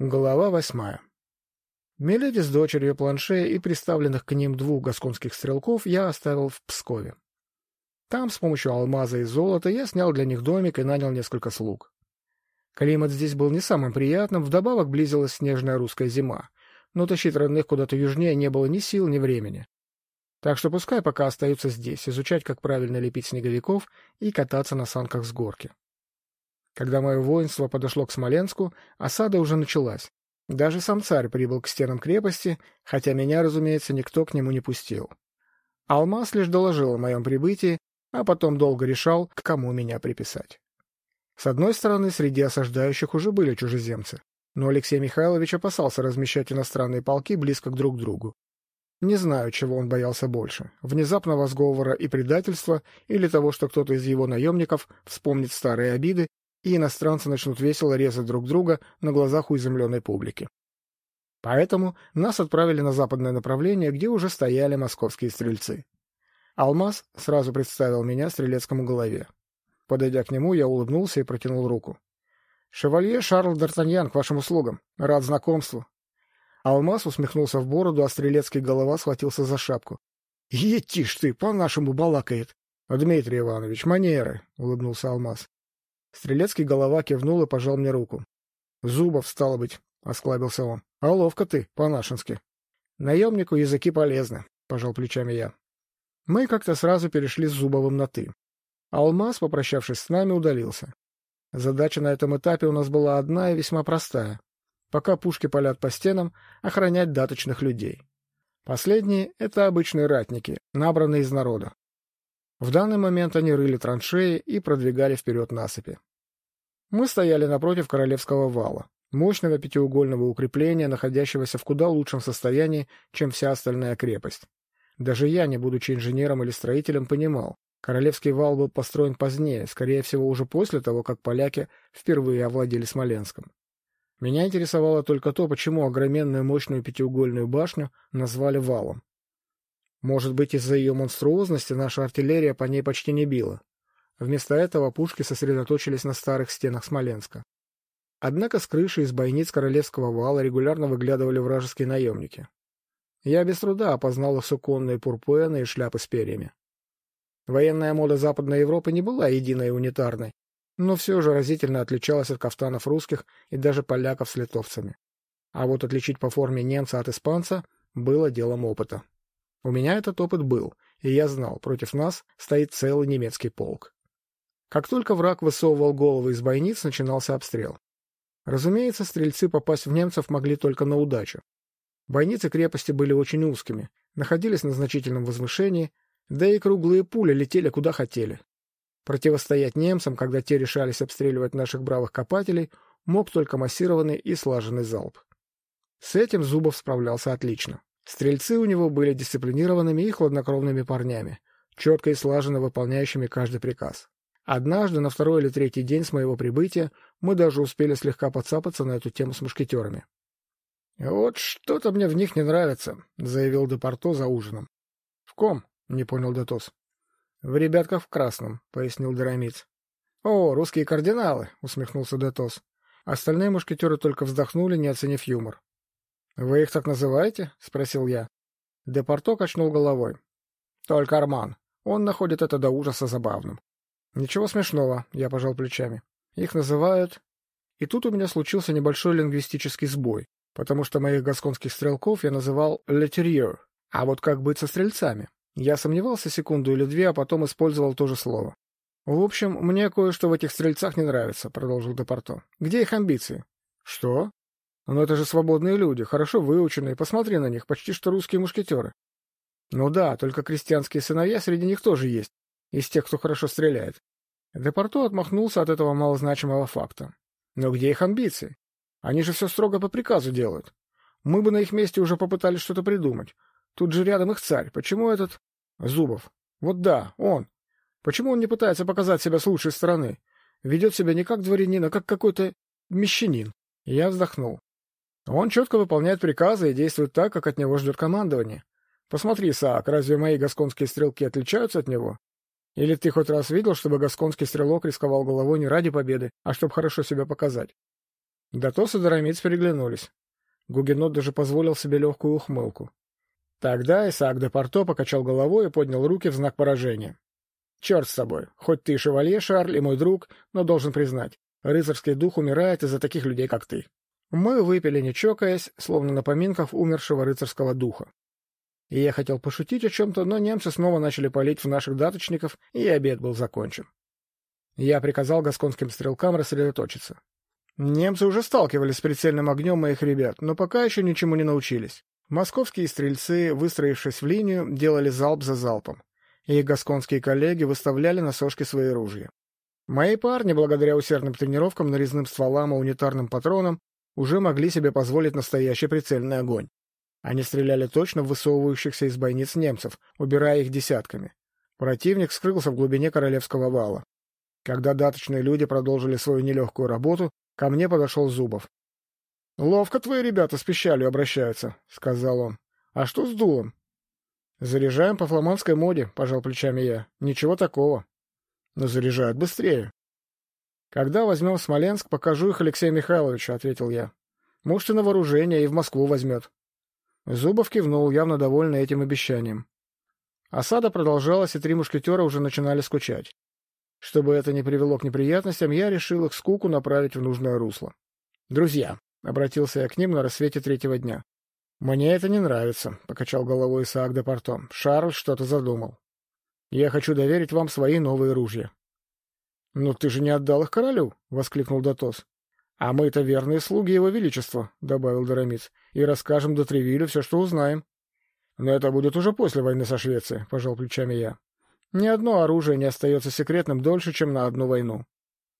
Глава восьмая. Миледи с дочерью планше и приставленных к ним двух гасконских стрелков я оставил в Пскове. Там с помощью алмаза и золота я снял для них домик и нанял несколько слуг. Климат здесь был не самым приятным, вдобавок близилась снежная русская зима, но тащить родных куда-то южнее не было ни сил, ни времени. Так что пускай пока остаются здесь, изучать, как правильно лепить снеговиков и кататься на санках с горки. Когда мое воинство подошло к Смоленску, осада уже началась. Даже сам царь прибыл к стенам крепости, хотя меня, разумеется, никто к нему не пустил. Алмаз лишь доложил о моем прибытии, а потом долго решал, к кому меня приписать. С одной стороны, среди осаждающих уже были чужеземцы, но Алексей Михайлович опасался размещать иностранные полки близко друг к другу. Не знаю, чего он боялся больше — внезапного сговора и предательства или того, что кто-то из его наемников вспомнит старые обиды и иностранцы начнут весело резать друг друга на глазах у изумленной публики. Поэтому нас отправили на западное направление, где уже стояли московские стрельцы. Алмаз сразу представил меня стрелецкому голове. Подойдя к нему, я улыбнулся и протянул руку. — Шевалье Шарл Д'Артаньян, к вашим услугам. Рад знакомству. Алмаз усмехнулся в бороду, а стрелецкий голова схватился за шапку. — Етишь ты, по-нашему балакает. — Дмитрий Иванович, манеры, — улыбнулся Алмаз. Стрелецкий голова кивнул и пожал мне руку. — Зубов, стало быть, — осклабился он. — А ловко ты, по-нашенски. — Наемнику языки полезны, — пожал плечами я. Мы как-то сразу перешли с Зубовым на «ты». Алмаз, попрощавшись с нами, удалился. Задача на этом этапе у нас была одна и весьма простая. Пока пушки палят по стенам, охранять даточных людей. Последние — это обычные ратники, набранные из народа. В данный момент они рыли траншеи и продвигали вперед насыпи. Мы стояли напротив Королевского вала, мощного пятиугольного укрепления, находящегося в куда лучшем состоянии, чем вся остальная крепость. Даже я, не будучи инженером или строителем, понимал, Королевский вал был построен позднее, скорее всего, уже после того, как поляки впервые овладели Смоленском. Меня интересовало только то, почему огроменную мощную пятиугольную башню назвали валом. Может быть, из-за ее монструозности наша артиллерия по ней почти не била. Вместо этого пушки сосредоточились на старых стенах Смоленска. Однако с крыши из бойниц Королевского вала регулярно выглядывали вражеские наемники. Я без труда опознал их суконные пурпуэны и шляпы с перьями. Военная мода Западной Европы не была единой и унитарной, но все же разительно отличалась от кафтанов русских и даже поляков с литовцами. А вот отличить по форме немца от испанца было делом опыта. У меня этот опыт был, и я знал, против нас стоит целый немецкий полк. Как только враг высовывал головы из бойниц, начинался обстрел. Разумеется, стрельцы попасть в немцев могли только на удачу. Бойницы крепости были очень узкими, находились на значительном возвышении, да и круглые пули летели куда хотели. Противостоять немцам, когда те решались обстреливать наших бравых копателей, мог только массированный и слаженный залп. С этим Зубов справлялся отлично. Стрельцы у него были дисциплинированными и хладнокровными парнями, четко и слаженно выполняющими каждый приказ. Однажды, на второй или третий день с моего прибытия, мы даже успели слегка подцапаться на эту тему с мушкетерами. — Вот что-то мне в них не нравится, — заявил Депорто за ужином. — В ком? — не понял Детос. — В ребятках в красном, — пояснил Драмиц. — О, русские кардиналы, — усмехнулся Детос. Остальные мушкетеры только вздохнули, не оценив юмор. «Вы их так называете?» — спросил я. Депорто качнул головой. «Только Арман. Он находит это до ужаса забавным». «Ничего смешного», — я пожал плечами. «Их называют...» И тут у меня случился небольшой лингвистический сбой, потому что моих гасконских стрелков я называл «летерьер». А вот как быть со стрельцами? Я сомневался секунду или две, а потом использовал то же слово. «В общем, мне кое-что в этих стрельцах не нравится», — продолжил Депорто. «Где их амбиции?» «Что?» Но это же свободные люди, хорошо выученные, посмотри на них, почти что русские мушкетеры. Ну да, только крестьянские сыновья среди них тоже есть, из тех, кто хорошо стреляет. Депорто отмахнулся от этого малозначимого факта. Но где их амбиции? Они же все строго по приказу делают. Мы бы на их месте уже попытались что-то придумать. Тут же рядом их царь. Почему этот... Зубов. Вот да, он. Почему он не пытается показать себя с лучшей стороны? Ведет себя не как дворянин, а как какой-то мещанин. Я вздохнул. Он четко выполняет приказы и действует так, как от него ждет командование. Посмотри, Саак, разве мои гасконские стрелки отличаются от него? Или ты хоть раз видел, чтобы гасконский стрелок рисковал головой не ради победы, а чтобы хорошо себя показать? Датос и Доромиц переглянулись. Гугенот даже позволил себе легкую ухмылку. Тогда Исаак де Порто покачал головой и поднял руки в знак поражения. «Черт с тобой. Хоть ты и шевалье, Шарль, и мой друг, но должен признать, рыцарский дух умирает из-за таких людей, как ты». Мы выпили, не чокаясь, словно на поминках умершего рыцарского духа. Я хотел пошутить о чем-то, но немцы снова начали палить в наших даточников, и обед был закончен. Я приказал гасконским стрелкам рассредоточиться. Немцы уже сталкивались с прицельным огнем моих ребят, но пока еще ничему не научились. Московские стрельцы, выстроившись в линию, делали залп за залпом. И гасконские коллеги выставляли на сошки свои ружья. Мои парни, благодаря усердным тренировкам, нарезным стволам и унитарным патронам, уже могли себе позволить настоящий прицельный огонь. Они стреляли точно в высовывающихся из бойниц немцев, убирая их десятками. Противник скрылся в глубине королевского вала. Когда даточные люди продолжили свою нелегкую работу, ко мне подошел Зубов. — Ловко твои ребята с пищалью обращаются, — сказал он. — А что с дулом? — Заряжаем по фламандской моде, — пожал плечами я. — Ничего такого. — Но заряжают быстрее. — Когда возьмем Смоленск, покажу их Алексею Михайловичу, — ответил я. — Может, и на вооружение, и в Москву возьмет. Зубов кивнул, явно довольный этим обещанием. Осада продолжалась, и три мушкетера уже начинали скучать. Чтобы это не привело к неприятностям, я решил их скуку направить в нужное русло. «Друзья», — обратился я к ним на рассвете третьего дня. «Мне это не нравится», — покачал головой Исаак де Порто. «Шарль что-то задумал. Я хочу доверить вам свои новые ружья». «Но ты же не отдал их королю!» — воскликнул Датос. «А мы-то верные слуги его величества», — добавил Доромиц, — «и расскажем до Тревилю все, что узнаем». «Но это будет уже после войны со Швецией», — пожал плечами я. «Ни одно оружие не остается секретным дольше, чем на одну войну».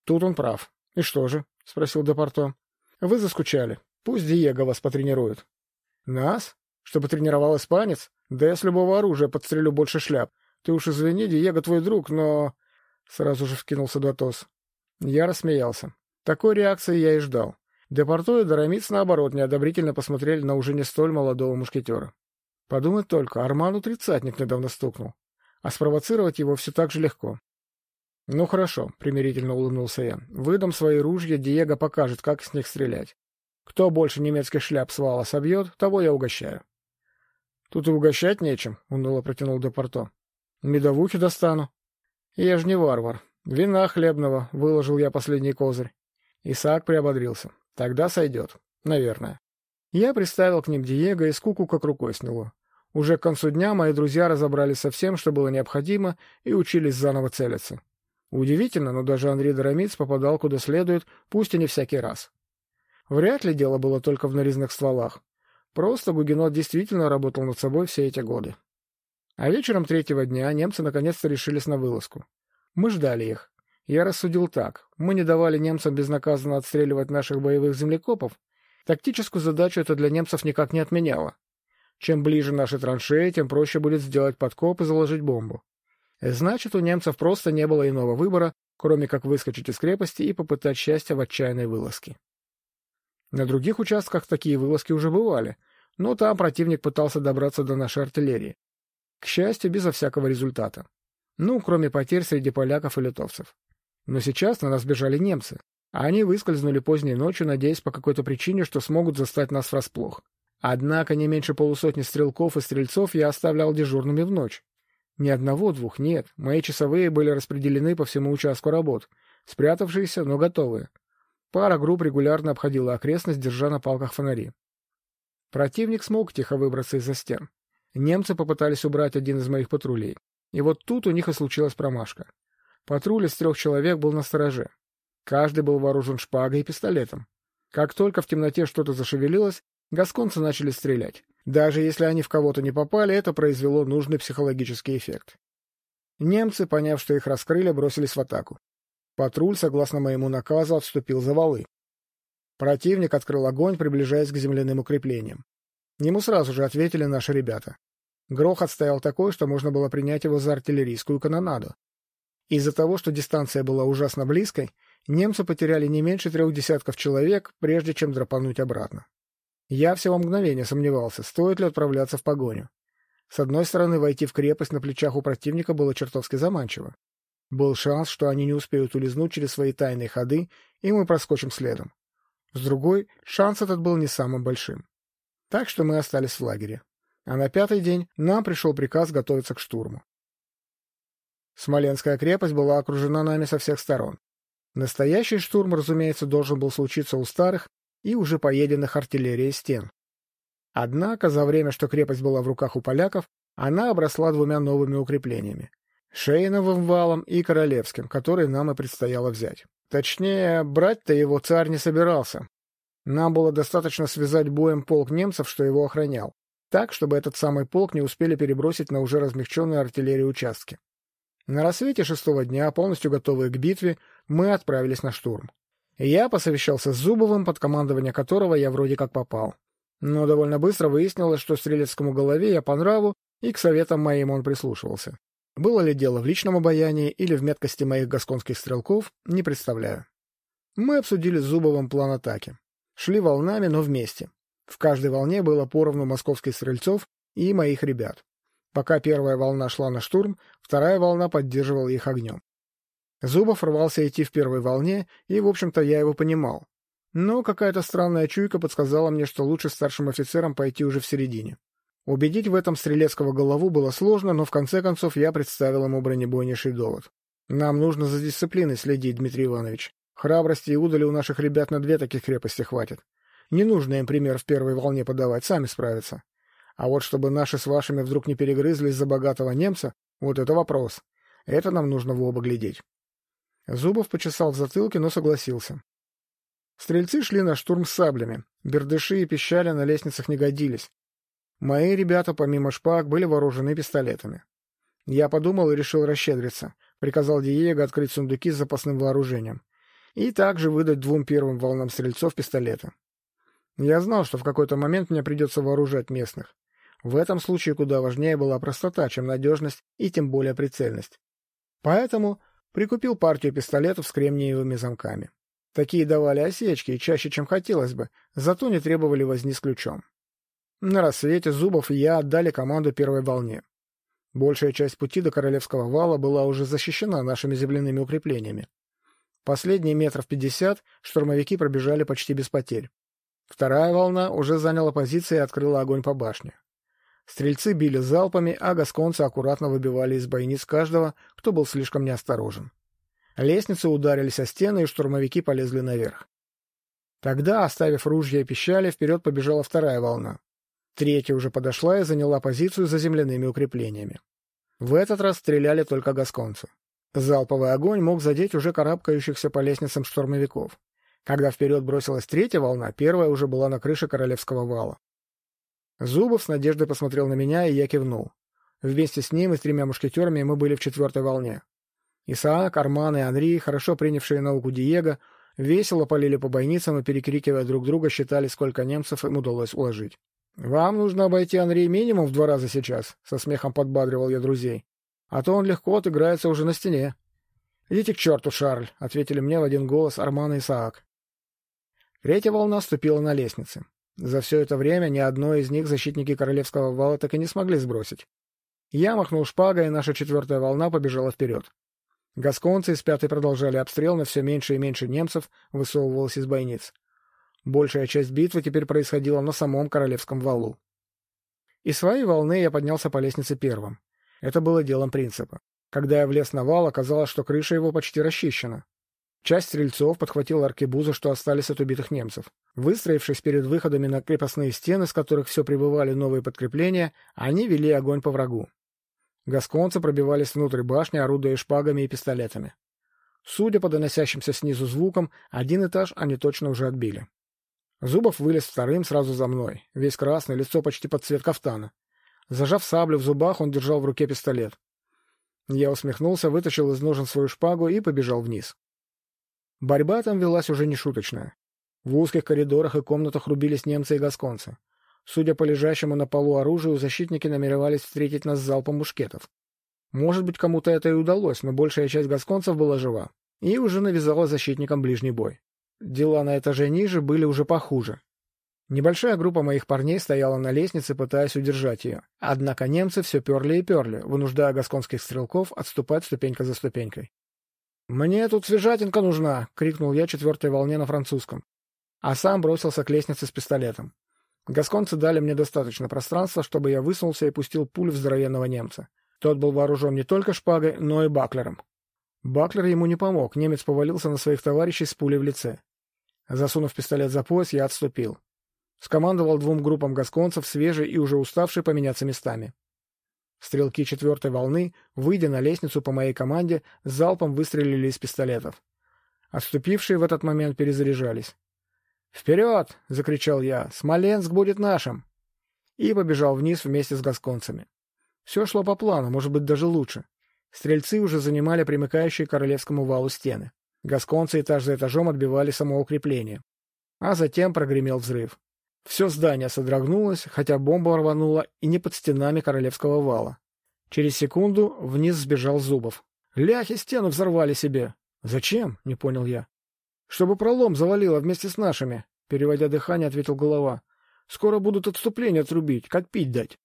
Тут он прав. «И что же?» — спросил Депорто. «Вы заскучали. Пусть Диего вас потренирует». «Нас? Чтобы тренировал испанец? Да я с любого оружия подстрелю больше шляп. Ты уж извини, Диего твой друг, но...» Сразу же вкинулся Датос. Я рассмеялся. Такой реакции я и ждал. Депорто и Доромиц, наоборот, неодобрительно посмотрели на уже не столь молодого мушкетера. Подумать только, Арману тридцатник недавно стукнул. А спровоцировать его все так же легко. «Ну хорошо», — примирительно улыбнулся я. «Выдам свои ружья, Диего покажет, как с них стрелять. Кто больше немецких шляп с вала собьет, того я угощаю». «Тут и угощать нечем», — уныло протянул Депорто. «Медовухи достану». «Я же не варвар. Вина хлебного», — выложил я последний козырь. Исаак приободрился. Тогда сойдет. Наверное. Я приставил к ним Диего и скуку как рукой сняло. Уже к концу дня мои друзья разобрались со всем, что было необходимо, и учились заново целиться. Удивительно, но даже Андрей Доромиц попадал куда следует, пусть и не всякий раз. Вряд ли дело было только в нарезных стволах. Просто Гугенот действительно работал над собой все эти годы. А вечером третьего дня немцы наконец-то решились на вылазку. Мы ждали их. Я рассудил так. Мы не давали немцам безнаказанно отстреливать наших боевых землекопов. Тактическую задачу это для немцев никак не отменяло. Чем ближе наши траншеи, тем проще будет сделать подкоп и заложить бомбу. Значит, у немцев просто не было иного выбора, кроме как выскочить из крепости и попытать счастья в отчаянной вылазке. На других участках такие вылазки уже бывали, но там противник пытался добраться до нашей артиллерии. К счастью, безо всякого результата. Ну, кроме потерь среди поляков и литовцев. Но сейчас на нас бежали немцы, а они выскользнули поздней ночью, надеясь по какой-то причине, что смогут застать нас врасплох. Однако не меньше полусотни стрелков и стрельцов я оставлял дежурными в ночь. Ни одного-двух нет, мои часовые были распределены по всему участку работ, спрятавшиеся, но готовые. Пара групп регулярно обходила окрестность, держа на палках фонари. Противник смог тихо выбраться из-за стен. Немцы попытались убрать один из моих патрулей. И вот тут у них и случилась промашка. Патруль из трех человек был на стороже. Каждый был вооружен шпагой и пистолетом. Как только в темноте что-то зашевелилось, гасконцы начали стрелять. Даже если они в кого-то не попали, это произвело нужный психологический эффект. Немцы, поняв, что их раскрыли, бросились в атаку. Патруль, согласно моему наказу, отступил за валы. Противник открыл огонь, приближаясь к земляным укреплениям. Ему сразу же ответили наши ребята. Грохот стоял такой, что можно было принять его за артиллерийскую канонаду. Из-за того, что дистанция была ужасно близкой, немцы потеряли не меньше трех десятков человек, прежде чем драпануть обратно. Я всего мгновения сомневался, стоит ли отправляться в погоню. С одной стороны, войти в крепость на плечах у противника было чертовски заманчиво. Был шанс, что они не успеют улизнуть через свои тайные ходы, и мы проскочим следом. С другой, шанс этот был не самым большим. Так что мы остались в лагере. А на пятый день нам пришел приказ готовиться к штурму. Смоленская крепость была окружена нами со всех сторон. Настоящий штурм, разумеется, должен был случиться у старых и уже поеденных артиллерией стен. Однако за время, что крепость была в руках у поляков, она обросла двумя новыми укреплениями — Шейновым валом и Королевским, который нам и предстояло взять. Точнее, брать-то его царь не собирался. Нам было достаточно связать боем полк немцев, что его охранял, так, чтобы этот самый полк не успели перебросить на уже размягченные артиллерии участки. На рассвете шестого дня, полностью готовые к битве, мы отправились на штурм. Я посовещался с Зубовым, под командование которого я вроде как попал. Но довольно быстро выяснилось, что стрелецкому голове я по нраву, и к советам моим он прислушивался. Было ли дело в личном обаянии или в меткости моих гасконских стрелков, не представляю. Мы обсудили с Зубовым план атаки. Шли волнами, но вместе. В каждой волне было поровну московских стрельцов и моих ребят. Пока первая волна шла на штурм, вторая волна поддерживала их огнем. Зубов рвался идти в первой волне, и, в общем-то, я его понимал. Но какая-то странная чуйка подсказала мне, что лучше старшим офицерам пойти уже в середине. Убедить в этом стрелецкого голову было сложно, но в конце концов я представил ему бронебойнейший довод. Нам нужно за дисциплиной следить, Дмитрий Иванович. Храбрости и удали у наших ребят на две таких крепости хватит. Не нужно им пример в первой волне подавать, сами справятся. А вот чтобы наши с вашими вдруг не перегрызлись за богатого немца, вот это вопрос. Это нам нужно в оба глядеть. Зубов почесал в затылке, но согласился. Стрельцы шли на штурм с саблями. Бердыши и пищали на лестницах не годились. Мои ребята, помимо шпаг, были вооружены пистолетами. Я подумал и решил расщедриться. Приказал Диего открыть сундуки с запасным вооружением. И также выдать двум первым волнам стрельцов пистолеты. Я знал, что в какой-то момент мне придется вооружать местных. В этом случае куда важнее была простота, чем надежность и тем более прицельность. Поэтому прикупил партию пистолетов с кремниевыми замками. Такие давали осечки, чаще, чем хотелось бы, зато не требовали возни с ключом. На рассвете Зубов и я отдали команду первой волне. Большая часть пути до Королевского вала была уже защищена нашими земляными укреплениями. Последние метров пятьдесят штурмовики пробежали почти без потерь. Вторая волна уже заняла позиции и открыла огонь по башне. Стрельцы били залпами, а гасконцы аккуратно выбивали из бойниц каждого, кто был слишком неосторожен. Лестницы ударились о стены, и штурмовики полезли наверх. Тогда, оставив ружья и пищали, вперед побежала вторая волна. Третья уже подошла и заняла позицию за земляными укреплениями. В этот раз стреляли только гасконцы. Залповый огонь мог задеть уже карабкающихся по лестницам штурмовиков. Когда вперед бросилась третья волна, первая уже была на крыше Королевского вала. Зубов с надеждой посмотрел на меня, и я кивнул. Вместе с ним и с тремя мушкетерами мы были в четвертой волне. Исаак, Арман и Анри, хорошо принявшие науку Диего, весело полили по бойницам и, перекрикивая друг друга, считали, сколько немцев им удалось уложить. «Вам нужно обойти Анри минимум в два раза сейчас», — со смехом подбадривал я друзей. «А то он легко отыграется уже на стене». «Идите к черту, Шарль», — ответили мне в один голос Арман и Исаак. Третья волна ступила на лестницы. За все это время ни одной из них защитники Королевского вала так и не смогли сбросить. Я махнул шпагой, и наша четвертая волна побежала вперед. Гасконцы из пятой продолжали обстрел, но все меньше и меньше немцев высовывалось из бойниц. Большая часть битвы теперь происходила на самом Королевском валу. Из своей волны я поднялся по лестнице первым. Это было делом принципа. Когда я влез на вал, оказалось, что крыша его почти расчищена. Часть стрельцов подхватила аркебузы, что остались от убитых немцев. Выстроившись перед выходами на крепостные стены, с которых все прибывали новые подкрепления, они вели огонь по врагу. Гасконцы пробивались внутрь башни, орудуя шпагами и пистолетами. Судя по доносящимся снизу звукам, один этаж они точно уже отбили. Зубов вылез вторым сразу за мной, весь красный, лицо почти под цвет кафтана. Зажав саблю в зубах, он держал в руке пистолет. Я усмехнулся, вытащил из ножен свою шпагу и побежал вниз. Борьба там велась уже нешуточная. В узких коридорах и комнатах рубились немцы и гасконцы. Судя по лежащему на полу оружию, защитники намеревались встретить нас залпом мушкетов. Может быть, кому-то это и удалось, но большая часть гасконцев была жива и уже навязала защитникам ближний бой. Дела на этаже ниже были уже похуже. Небольшая группа моих парней стояла на лестнице, пытаясь удержать ее. Однако немцы все перли и перли, вынуждая гасконских стрелков отступать ступенька за ступенькой. «Мне тут свежатинка нужна!» — крикнул я четвертой волне на французском. а сам бросился к лестнице с пистолетом. Гасконцы дали мне достаточно пространства, чтобы я высунулся и пустил пулю в здоровенного немца. Тот был вооружен не только шпагой, но и баклером. Баклер ему не помог, немец повалился на своих товарищей с пулей в лице. Засунув пистолет за пояс, я отступил. Скомандовал двум группам гасконцев, свежий и уже уставший поменяться местами. Стрелки четвертой волны, выйдя на лестницу по моей команде, залпом выстрелили из пистолетов. Отступившие в этот момент перезаряжались. «Вперед!» — закричал я. «Смоленск будет нашим!» И побежал вниз вместе с гасконцами. Все шло по плану, может быть, даже лучше. Стрельцы уже занимали примыкающие к королевскому валу стены. Гасконцы этаж за этажом отбивали самоукрепление. А затем прогремел взрыв. Все здание содрогнулось, хотя бомба рванула и не под стенами королевского вала. Через секунду вниз сбежал Зубов. «Ляхи стену взорвали себе!» «Зачем?» — не понял я. «Чтобы пролом завалило вместе с нашими», — переводя дыхание, ответил голова. «Скоро будут отступления отрубить, как пить дать».